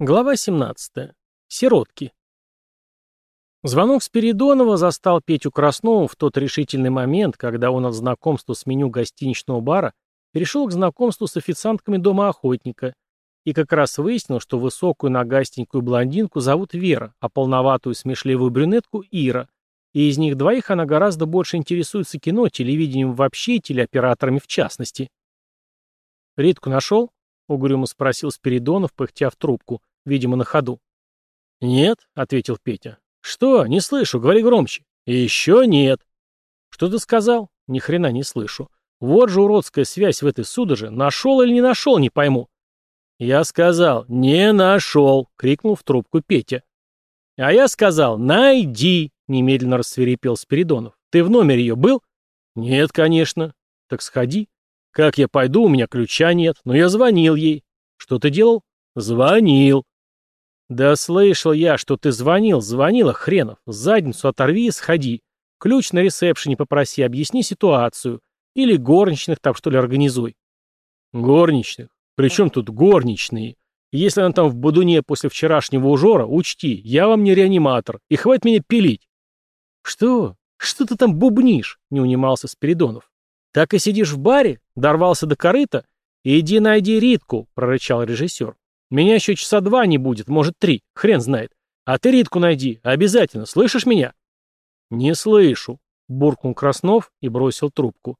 Глава 17. Сиротки. Звонок Спиридонова застал Петю Краснову в тот решительный момент, когда он от знакомства с меню гостиничного бара перешел к знакомству с официантками дома охотника и как раз выяснил, что высокую нагастенькую блондинку зовут Вера, а полноватую смешливую брюнетку – Ира, и из них двоих она гораздо больше интересуется кино, телевидением вообще и телеоператорами в частности. «Ритку нашел?» — угрюмо спросил Спиридонов, пыхтя в трубку видимо, на ходу. «Нет», — ответил Петя. «Что? Не слышу, говори громче». «Еще нет». «Что ты сказал?» «Ни хрена не слышу. Вот же уродская связь в этой судоже. Нашел или не нашел, не пойму». «Я сказал, не нашел», — крикнул в трубку Петя. «А я сказал, найди», — немедленно рассверепел Спиридонов. «Ты в номере ее был?» «Нет, конечно». «Так сходи». «Как я пойду, у меня ключа нет, но я звонил ей». «Что ты делал?» «Звонил». «Да слышал я, что ты звонил, звонила, хренов. Задницу оторви и сходи. Ключ на ресепшене попроси, объясни ситуацию. Или горничных там, что ли, организуй». «Горничных? Причем тут горничные? Если она там в бодуне после вчерашнего ужора, учти, я вам не реаниматор, и хватит меня пилить». «Что? Что ты там бубнишь?» — не унимался Спиридонов. «Так и сидишь в баре? Дорвался до корыта? Иди найди Ритку!» — прорычал режиссер. Меня еще часа два не будет, может, три, хрен знает. А ты Ритку найди, обязательно, слышишь меня?» «Не слышу», — буркнул Краснов и бросил трубку.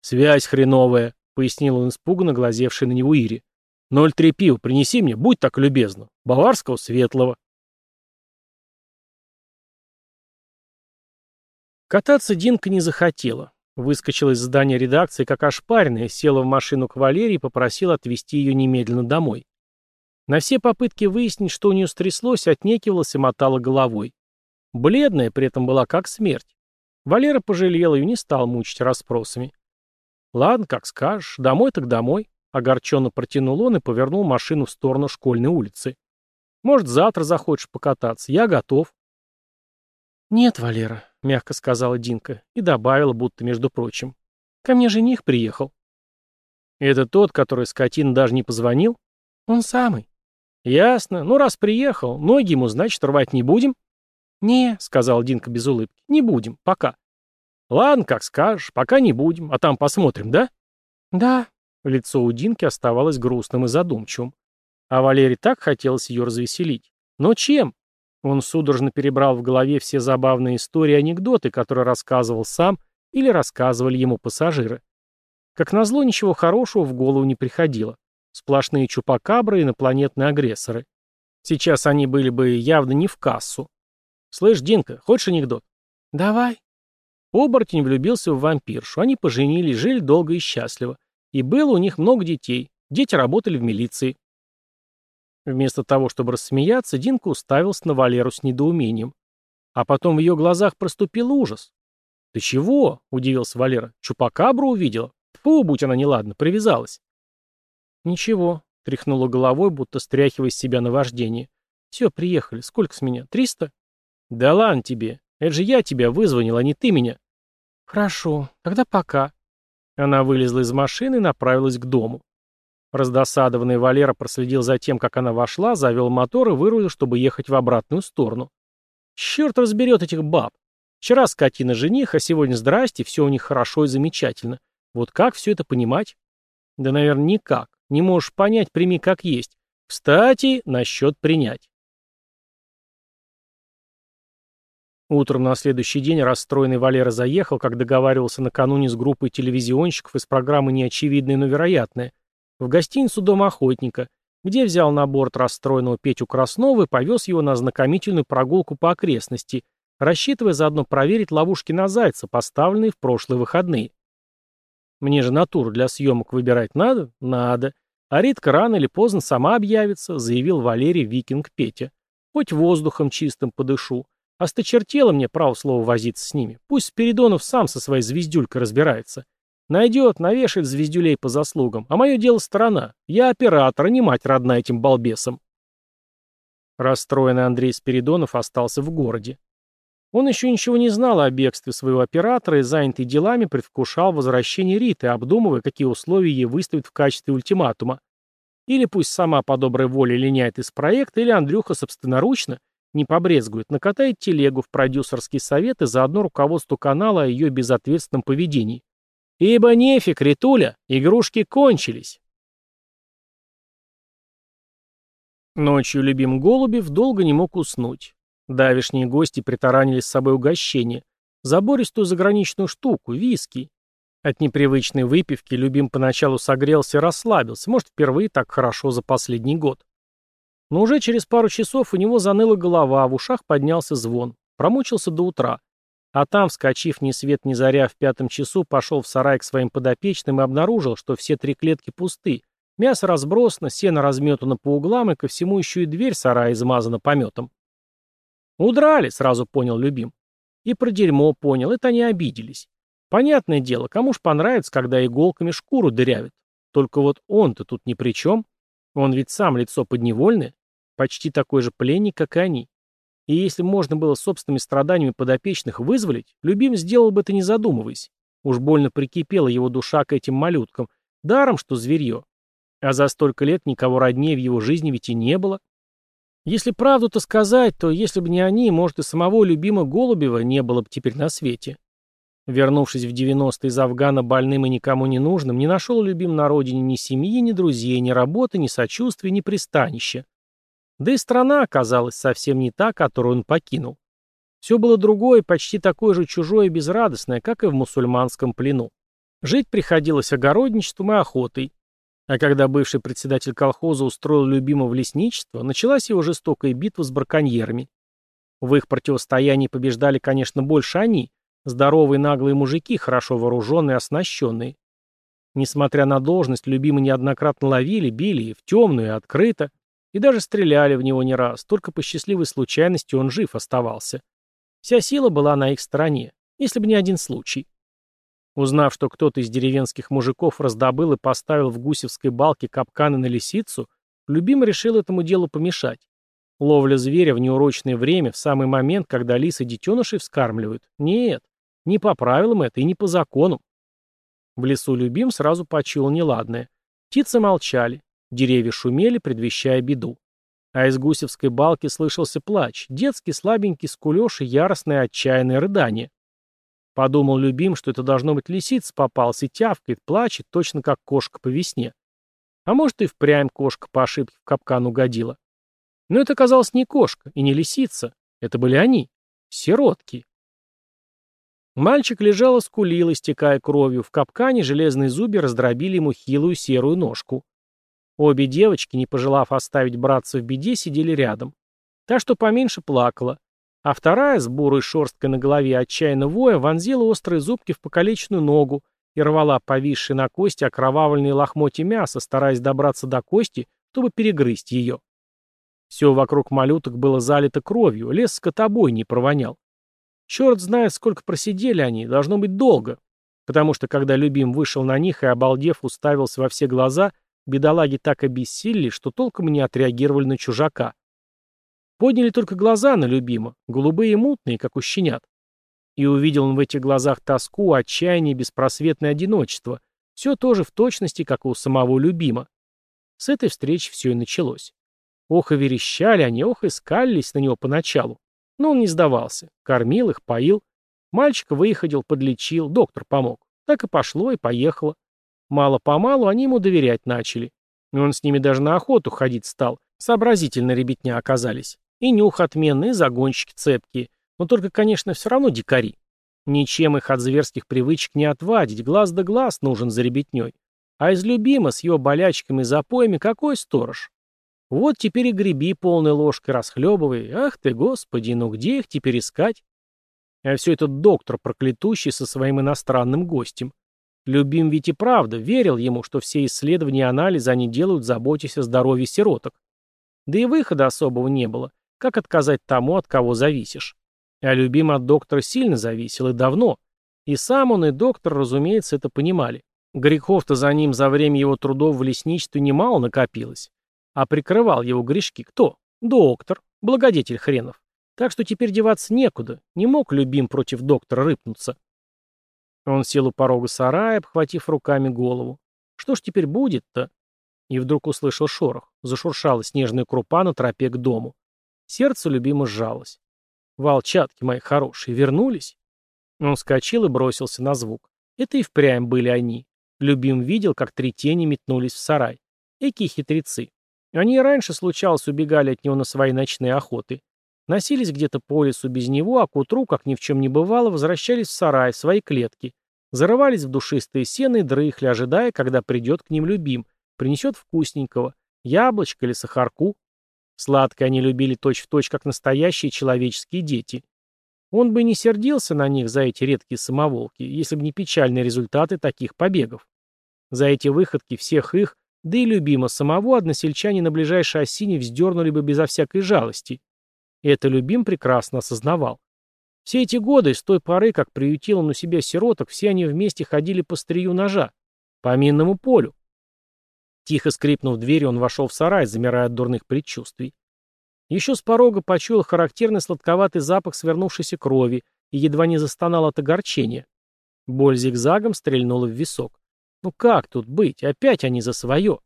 «Связь хреновая», — пояснил он испуганно, глазевший на него Ире. «Ноль три пива принеси мне, будь так любезно, Баварского светлого». Кататься Динка не захотела. Выскочила из здания редакции как ошпаренная, села в машину к Валерии и попросила отвезти ее немедленно домой. На все попытки выяснить, что у нее стряслось, отнекивалась и мотала головой. Бледная при этом была как смерть. Валера пожалела ее, не стал мучить расспросами. «Ладно, как скажешь. Домой так домой», — огорченно протянул он и повернул машину в сторону школьной улицы. «Может, завтра захочешь покататься. Я готов». «Нет, Валера», — мягко сказала Динка и добавила, будто между прочим. «Ко мне жених приехал». «Это тот, который скотин даже не позвонил?» «Он самый». «Ясно. Ну, раз приехал, ноги ему, значит, рвать не будем?» «Не», — сказал Динка без улыбки, — «не будем. Пока». «Ладно, как скажешь. Пока не будем. А там посмотрим, да?» «Да». Лицо у Динки оставалось грустным и задумчивым. А Валерий так хотелось ее развеселить. «Но чем?» Он судорожно перебрал в голове все забавные истории и анекдоты, которые рассказывал сам или рассказывали ему пассажиры. Как назло, ничего хорошего в голову не приходило. Сплошные чупакабры и инопланетные агрессоры. Сейчас они были бы явно не в кассу. «Слышь, Динка, хочешь анекдот?» «Давай». Оборотень влюбился в вампиршу. Они поженились, жили долго и счастливо. И было у них много детей. Дети работали в милиции. Вместо того, чтобы рассмеяться, Динка уставился на Валеру с недоумением. А потом в ее глазах проступил ужас. «Ты чего?» — удивился Валера. «Чупакабру увидела? Фу, будь она неладна, привязалась». «Ничего», — тряхнула головой, будто стряхивая с себя наваждение. «Все, приехали. Сколько с меня? Триста?» «Да ладно тебе. Это же я тебя вызвонил, а не ты меня». «Хорошо. Тогда пока». Она вылезла из машины и направилась к дому. Раздосадованный Валера проследил за тем, как она вошла, завел мотор и вырулил, чтобы ехать в обратную сторону. «Черт разберет этих баб! Вчера скотина жених, а сегодня здрасте, все у них хорошо и замечательно. Вот как все это понимать?» «Да, наверное, никак. Не можешь понять, прими как есть. Кстати, насчет принять. Утром на следующий день расстроенный Валера заехал, как договаривался накануне с группой телевизионщиков из программы «Неочевидное, но вероятное», в гостиницу «Дом охотника», где взял на борт расстроенного Петю Краснова и повез его на знакомительную прогулку по окрестности, рассчитывая заодно проверить ловушки на зайца, поставленные в прошлые выходные. «Мне же натуру для съемок выбирать надо?» «Надо. А Ритка рано или поздно сама объявится, заявил Валерий Викинг Петя. Хоть воздухом чистым подышу. А Осточертело мне право слово возиться с ними. Пусть Спиридонов сам со своей звездюлькой разбирается. Найдет, навешает звездюлей по заслугам. А мое дело страна, Я оператор, а не мать родная этим балбесом. Расстроенный Андрей Спиридонов остался в городе. Он еще ничего не знал о бегстве своего оператора и, занятый делами, предвкушал возвращение Риты, обдумывая, какие условия ей выставят в качестве ультиматума. Или пусть сама по доброй воле линяет из проекта, или Андрюха собственноручно, не побрезгует, накатает телегу в продюсерский совет и заодно руководству канала о ее безответственном поведении. Ибо нефиг, Ритуля, игрушки кончились. Ночью любим Голубев долго не мог уснуть. Давишние гости притаранили с собой угощение. Забористую заграничную штуку, виски. От непривычной выпивки Любим поначалу согрелся и расслабился, может, впервые так хорошо за последний год. Но уже через пару часов у него заныла голова, а в ушах поднялся звон. Промучился до утра. А там, вскочив ни свет ни заря в пятом часу, пошел в сарай к своим подопечным и обнаружил, что все три клетки пусты. Мясо разбросано, сено разметано по углам, и ко всему еще и дверь сарая измазана пометом. Удрали, сразу понял Любим. И про дерьмо понял, это они обиделись. Понятное дело, кому ж понравится, когда иголками шкуру дырявят. Только вот он-то тут ни при чем. Он ведь сам лицо подневольное, почти такой же пленник, как и они. И если можно было собственными страданиями подопечных вызволить, Любим сделал бы это не задумываясь. Уж больно прикипела его душа к этим малюткам. Даром, что зверье. А за столько лет никого роднее в его жизни ведь и не было. Если правду-то сказать, то если бы не они, может, и самого любимого Голубева не было бы теперь на свете. Вернувшись в 90-е из Афгана больным и никому не нужным, не нашел любим на родине ни семьи, ни друзей, ни работы, ни сочувствия, ни пристанища. Да и страна оказалась совсем не та, которую он покинул. Все было другое, почти такое же чужое и безрадостное, как и в мусульманском плену. Жить приходилось огородничеством и охотой. А когда бывший председатель колхоза устроил любимого в лесничество, началась его жестокая битва с браконьерами. В их противостоянии побеждали, конечно, больше они, здоровые наглые мужики, хорошо вооруженные, оснащенные. Несмотря на должность, любимый неоднократно ловили, били, в темную, открыто, и даже стреляли в него не раз, только по счастливой случайности он жив оставался. Вся сила была на их стороне, если бы не один случай. Узнав, что кто-то из деревенских мужиков раздобыл и поставил в гусевской балке капканы на лисицу, Любим решил этому делу помешать. Ловля зверя в неурочное время, в самый момент, когда лисы детенышей вскармливают. Нет, не по правилам это и не по закону. В лесу Любим сразу почуял неладное. Птицы молчали, деревья шумели, предвещая беду. А из гусевской балки слышался плач, детский слабенький скулеж и яростное отчаянное рыдание. Подумал любим, что это должно быть лисиц попался, тявкает, плачет, точно как кошка по весне. А может и впрямь кошка по ошибке в капкан угодила. Но это оказалось не кошка и не лисица. Это были они, сиротки. Мальчик лежал и скулил, истекая кровью. В капкане железные зубы раздробили ему хилую серую ножку. Обе девочки, не пожелав оставить братца в беде, сидели рядом. Та, что поменьше, плакала а вторая, с бурой шерсткой на голове отчаянно воя, вонзила острые зубки в покалеченную ногу и рвала повисшие на кости окровавленные лохмотья мяса, стараясь добраться до кости, чтобы перегрызть ее. Все вокруг малюток было залито кровью, лес скотобой не провонял. Черт знает, сколько просидели они, должно быть долго. Потому что, когда Любим вышел на них и, обалдев, уставился во все глаза, бедолаги так обессилили, что толком не отреагировали на чужака — Подняли только глаза на любима, голубые и мутные, как у щенят. И увидел он в этих глазах тоску, отчаяние, беспросветное одиночество. Все тоже в точности, как у самого любима. С этой встречи все и началось. Ох и верещали они, ох и скалились на него поначалу. Но он не сдавался. Кормил их, поил. мальчик выходил, подлечил, доктор помог. Так и пошло, и поехало. Мало-помалу они ему доверять начали. И он с ними даже на охоту ходить стал. Сообразительно ребятня оказались. И нюх отменный, и загонщики цепкие. Но только, конечно, все равно дикари. Ничем их от зверских привычек не отвадить, глаз да глаз нужен за ребятней. А из любима с ее болячками и запоями какой сторож? Вот теперь и греби полной ложкой расхлебывай. Ах ты, господи, ну где их теперь искать? А все этот доктор, проклятущий со своим иностранным гостем. Любим ведь и правда верил ему, что все исследования и анализы они делают, заботясь о здоровье сироток. Да и выхода особого не было. Как отказать тому, от кого зависишь? А любим от доктора сильно зависел и давно. И сам он, и доктор, разумеется, это понимали. Грехов-то за ним за время его трудов в лесничестве немало накопилось. А прикрывал его грешки кто? Доктор, благодетель хренов. Так что теперь деваться некуда, не мог любим против доктора рыпнуться. Он сел у порога сарая, обхватив руками голову. Что ж теперь будет-то? И вдруг услышал шорох. Зашуршала снежная крупа на тропе к дому. Сердце любимо сжалось. «Волчатки мои хорошие, вернулись?» Он вскочил и бросился на звук. Это и впрямь были они. Любим видел, как три тени метнулись в сарай. Эки хитрецы. Они и раньше, случалось, убегали от него на свои ночные охоты. Носились где-то по лесу без него, а к утру, как ни в чем не бывало, возвращались в сарай, в свои клетки. Зарывались в душистые сено и дрыхли, ожидая, когда придет к ним любим, принесет вкусненького, яблочко или сахарку. Сладкое они любили точь-в-точь, точь, как настоящие человеческие дети. Он бы не сердился на них за эти редкие самоволки, если бы не печальные результаты таких побегов. За эти выходки всех их, да и любима самого, односельчане на ближайшей осине вздернули бы безо всякой жалости. И это Любим прекрасно осознавал. Все эти годы, с той поры, как приютил он у себя сироток, все они вместе ходили по стрию ножа, по минному полю. Тихо скрипнув дверью, он вошел в сарай, замирая от дурных предчувствий. Еще с порога почуял характерный сладковатый запах свернувшейся крови и едва не застонал от огорчения. Боль зигзагом стрельнула в висок. «Ну как тут быть? Опять они за свое!»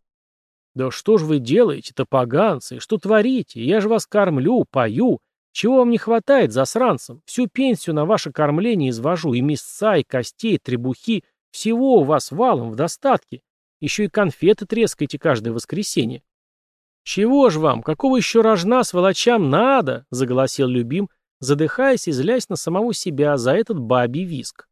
«Да что ж вы делаете-то, поганцы? Что творите? Я же вас кормлю, пою. Чего вам не хватает, засранцам? Всю пенсию на ваше кормление извожу, и мясца, и костей, и требухи. Всего у вас валом в достатке. Еще и конфеты трескаете каждое воскресенье. «Чего ж вам? Какого еще рожна с волочам надо?» — заголосил Любим, задыхаясь и злясь на самого себя за этот бабий виск.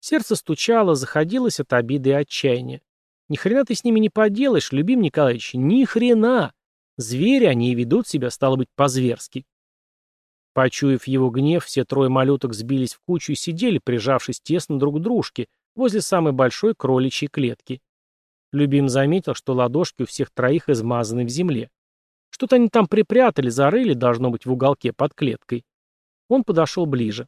Сердце стучало, заходилось от обиды и отчаяния. Ни хрена ты с ними не поделаешь, Любим Николаевич, ни хрена! Звери они и ведут себя, стало быть, по-зверски. Почуяв его гнев, все трое малюток сбились в кучу и сидели, прижавшись тесно друг к дружке, возле самой большой кроличьей клетки. Любим заметил, что ладошки у всех троих измазаны в земле. Что-то они там припрятали, зарыли, должно быть, в уголке под клеткой. Он подошел ближе.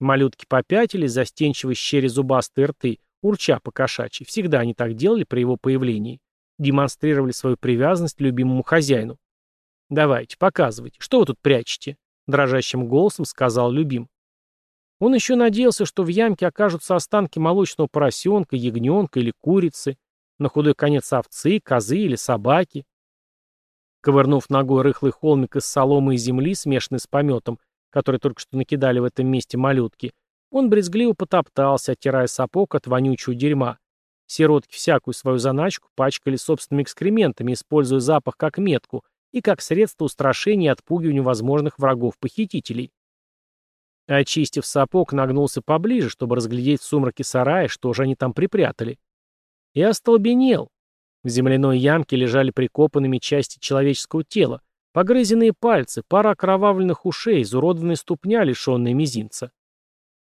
Малютки попятились, застенчиво щели зубастые рты, урча по кошачьи. Всегда они так делали при его появлении. Демонстрировали свою привязанность любимому хозяину. «Давайте, показывайте. Что вы тут прячете?» Дрожащим голосом сказал Любим. Он еще надеялся, что в ямке окажутся останки молочного поросенка, ягненка или курицы, на худой конец овцы, козы или собаки. Ковырнув ногой рыхлый холмик из соломы и земли, смешанный с пометом, который только что накидали в этом месте малютки, он брезгливо потоптался, оттирая сапог от вонючего дерьма. Сиротки всякую свою заначку пачкали собственными экскрементами, используя запах как метку и как средство устрашения и отпугивания возможных врагов-похитителей. Очистив сапог, нагнулся поближе, чтобы разглядеть в сумраке сарая, что же они там припрятали. И остолбенел. В земляной ямке лежали прикопанными части человеческого тела, погрызенные пальцы, пара окровавленных ушей, изуродованная ступня, лишенная мизинца.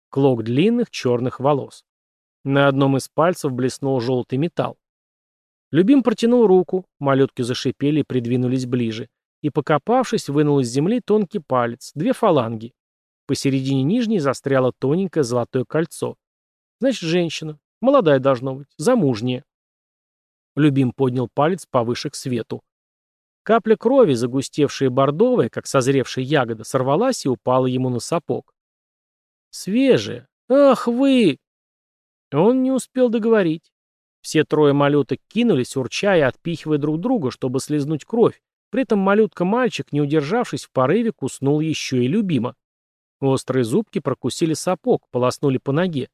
Клок длинных черных волос. На одном из пальцев блеснул желтый металл. Любим протянул руку, малютки зашипели и придвинулись ближе, и, покопавшись, вынул из земли тонкий палец, две фаланги. Посередине нижней застряло тоненькое золотое кольцо. Значит, женщина. Молодая должно быть, замужняя. Любим поднял палец повыше к свету. Капля крови, загустевшая бордовая, как созревшая ягода, сорвалась и упала ему на сапог. «Свежая! Ах вы!» Он не успел договорить. Все трое малюток кинулись, урчая и отпихивая друг друга, чтобы слезнуть кровь. При этом малютка-мальчик, не удержавшись в порыве, куснул еще и Любима. Острые зубки прокусили сапог, полоснули по ноге.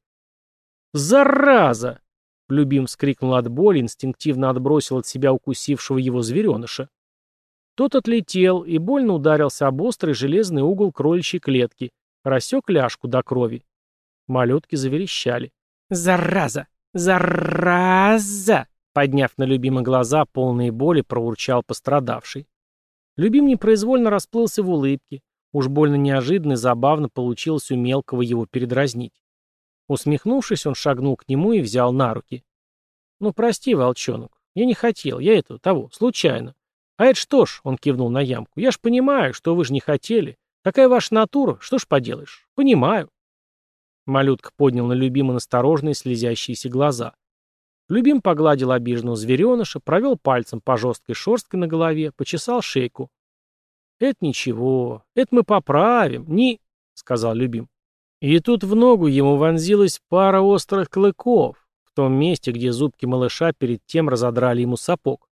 «Зараза!» Любим вскрикнул от боли, инстинктивно отбросил от себя укусившего его звереныша. Тот отлетел и больно ударился об острый железный угол кроличьей клетки, рассек ляжку до крови. Малютки заверещали. «Зараза! Зараза!» Подняв на Любима глаза, полные боли, проурчал пострадавший. Любим непроизвольно расплылся в улыбке. Уж больно неожиданно и забавно получилось у мелкого его передразнить. Усмехнувшись, он шагнул к нему и взял на руки. «Ну, прости, волчонок, я не хотел, я этого, того, случайно. А это что ж, — он кивнул на ямку, — я ж понимаю, что вы ж не хотели. Какая ваша натура, что ж поделаешь? Понимаю». Малютка поднял на Любима насторожные слезящиеся глаза. Любим погладил обиженного звереныша, провел пальцем по жесткой шерстке на голове, почесал шейку. «Это ничего, это мы поправим, не...» — сказал Любим. И тут в ногу ему вонзилась пара острых клыков, в том месте, где зубки малыша перед тем разодрали ему сапог.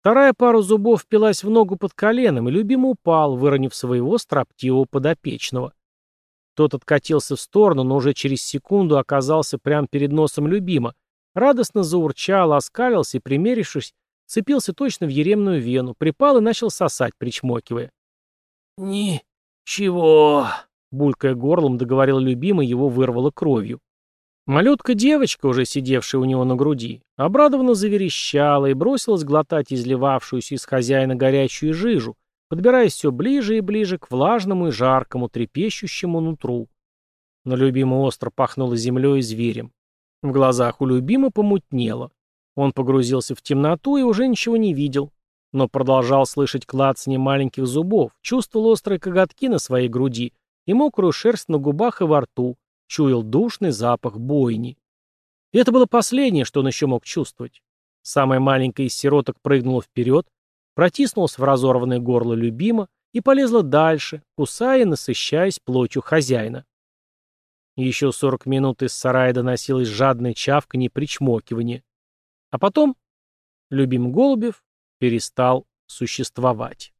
Вторая пара зубов впилась в ногу под коленом, и любимый упал, выронив своего строптивого подопечного. Тот откатился в сторону, но уже через секунду оказался прямо перед носом любима. Радостно заурчал, оскалился и, примерившись, цепился точно в еремную вену, припал и начал сосать, причмокивая. «Ничего», Булькая горлом договорил любимый, его вырвало кровью. Малютка-девочка, уже сидевшая у него на груди, обрадованно заверещала и бросилась глотать изливавшуюся из хозяина горячую жижу, подбираясь все ближе и ближе к влажному и жаркому, трепещущему нутру. Но любимый остро пахнуло землей и зверем. В глазах у любима помутнело. Он погрузился в темноту и уже ничего не видел, но продолжал слышать клацанье маленьких зубов, чувствовал острые коготки на своей груди — и мокрую шерсть на губах и во рту, чуял душный запах бойни. И это было последнее, что он еще мог чувствовать. Самая маленькая из сироток прыгнула вперед, протиснулась в разорванное горло любима и полезла дальше, кусая и насыщаясь плотью хозяина. Еще сорок минут из сарая доносилось жадное чавканье и. А потом любим Голубев перестал существовать.